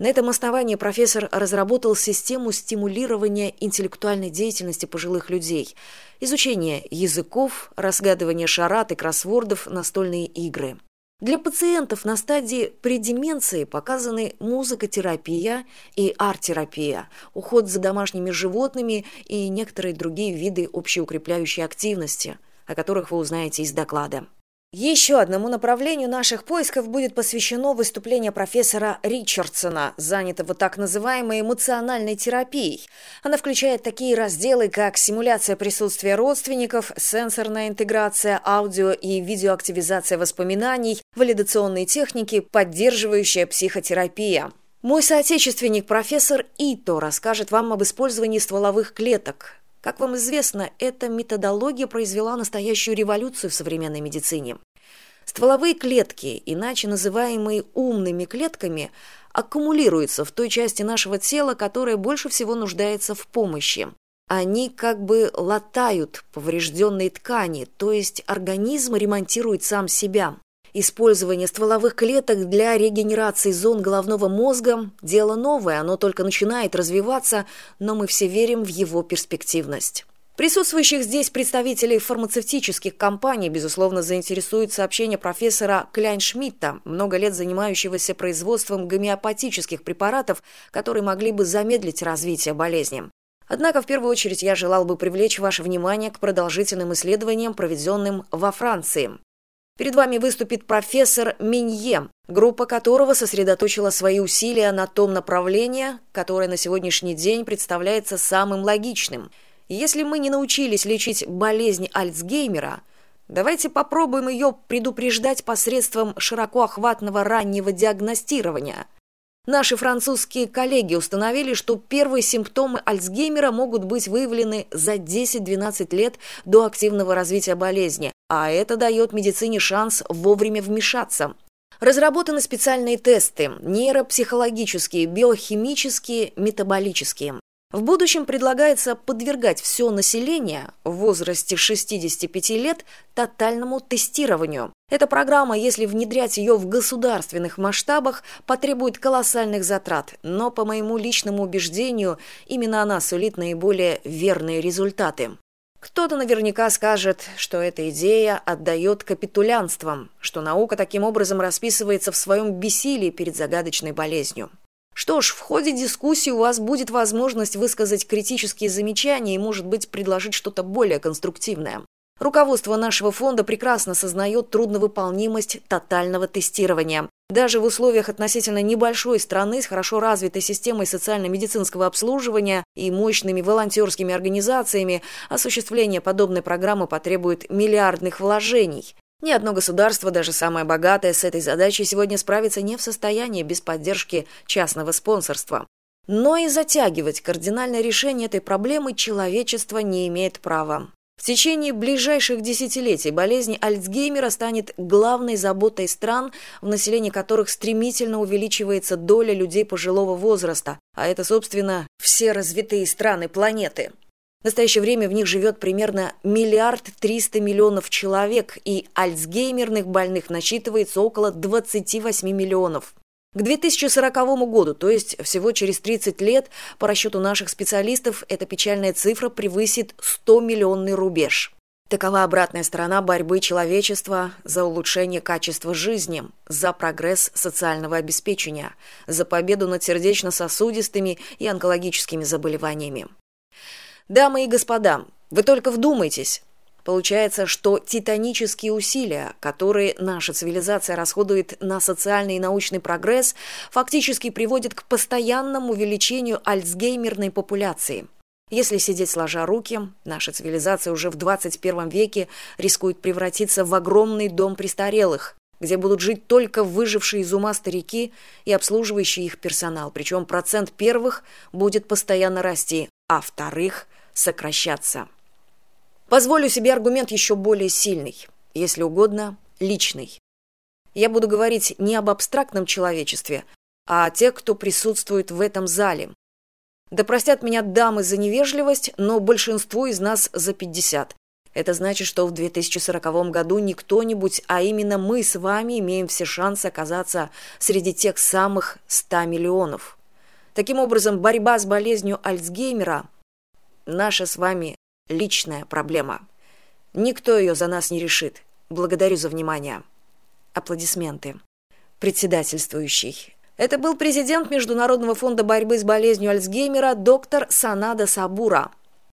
На этом основании профессор разработал систему стимулирования интеллектуальной деятельности пожилых людей, изучение языков, разгадывание шарат и кроссвордов, настольные игры. Для пациентов на стадии предеменции показаны музыкотерапия и арт-терапия, уход за домашними животными и некоторые другие виды общеукрепляющей активности, о которых вы узнаете из доклада. Еще одному направлению наших поисков будет посвящено выступление профессора Ричардсона, занятого так называемой эмоциональной терапией. Она включает такие разделы, как симуляция присутствия родственников, сенсорная интеграция, аудио и видеоактивизация воспоминаний, валидационные техники, поддерживающая психотерапия. Мой соотечественник профессор Ито расскажет вам об использовании стволовых клеток, как вам известно, эта методология произвела настоящую революцию в современной медицине. Стволовые клетки, иначе называемые умными клетками, аккумулируются в той части нашего тела, которая больше всего нуждается в помощи. Они как бы латают поврежденные ткани, то есть организм ремонтирует сам себя. Использование стволовых клеток для регенерации зон головного мозга – дело новое, оно только начинает развиваться, но мы все верим в его перспективность. Присутствующих здесь представителей фармацевтических компаний, безусловно, заинтересует сообщение профессора Кляйншмидта, много лет занимающегося производством гомеопатических препаратов, которые могли бы замедлить развитие болезни. Однако, в первую очередь, я желал бы привлечь ваше внимание к продолжительным исследованиям, проведенным во Франции. Перед вами выступит профессор Минье, группа которого сосредоточила свои усилия на том направлении, которое на сегодняшний день представляется самым логичным. Если мы не научились лечить болезнь Альцгеймера, давайте попробуем ее предупреждать посредством широко охватного раннего диагностирования – Наши французские коллеги установили, что первые симптомы Альцгеймера могут быть выявлены за 10-12 лет до активного развития болезни, а это дает медицине шанс вовремя вмешаться. Разработаны специальные тесты – нейропсихологические, биохимические, метаболические. В будущем предлагается подвергать все население в возрасте 65 лет тотальному тестированию. Эта программа, если внедрять ее в государственных масштабах, потребует колоссальных затрат, но, по моему личному убеждению, именно она сулит наиболее верные результаты. Кто-то наверняка скажет, что эта идея отдает капитулянством, что наука таким образом расписывается в своем бессилии перед загадочной болезнью. Что ж, в ходе дискуссии у вас будет возможность высказать критические замечания и, может быть, предложить что-то более конструктивное. Руководство нашего фонда прекрасно сознает трудновыполнимость тотального тестирования. Даже в условиях относительно небольшой страны с хорошо развитой системой социально-медицинского обслуживания и мощными волонтерскими организациями осуществление подобной программы потребует миллиардных вложений. Ни одно государство, даже самое богатое, с этой задачей сегодня справиться не в состоянии без поддержки частного спонсорства. Но и затягивать кардинальное решение этой проблемы человечество не имеет права. В течение ближайших десятилетий болезнь Альцгеймера станет главной заботой стран, в населении которых стремительно увеличивается доля людей пожилого возраста, а это, собственно, все развитые страны планеты. В настоящее время в них живет примерно миллиард триста миллионов человек, и альцгеймерных больных насчитывается около 28 миллионов. К 2040 году, то есть всего через 30 лет, по расчету наших специалистов, эта печальная цифра превысит 100-миллионный рубеж. Такова обратная сторона борьбы человечества за улучшение качества жизни, за прогресс социального обеспечения, за победу над сердечно-сосудистыми и онкологическими заболеваниями дамы и господа вы только вдумайтесь Получается, что титанические усилия, которые наша цивилизация расходует на социальный и научный прогресс, фактически приводят к постоянному увеличению альцгеймерной популяции. Если сидеть сложа руки, наша цивилизация уже в 21 веке рискует превратиться в огромный дом престарелых, где будут жить только выжившие из ума старики и обслуживающий их персонал. Причем процент первых будет постоянно расти, а вторых – сокращаться. Позволю себе аргумент еще более сильный, если угодно, личный. Я буду говорить не об абстрактном человечестве, а о тех, кто присутствует в этом зале. Да простят меня дамы за невежливость, но большинство из нас за 50. это значит что в 2040 году не кто-нибудь а именно мы с вами имеем все шансы оказаться среди тех самых 100 миллионов таким образом борьба с болезнью альцгеймера наша с вами личная проблема. Никто ее за нас не решит. Благодарю за внимание. Аплодисменты. Председательствующий. Это был президент международного фонда борьбы с болезнью альцгеймера доктор санада сабура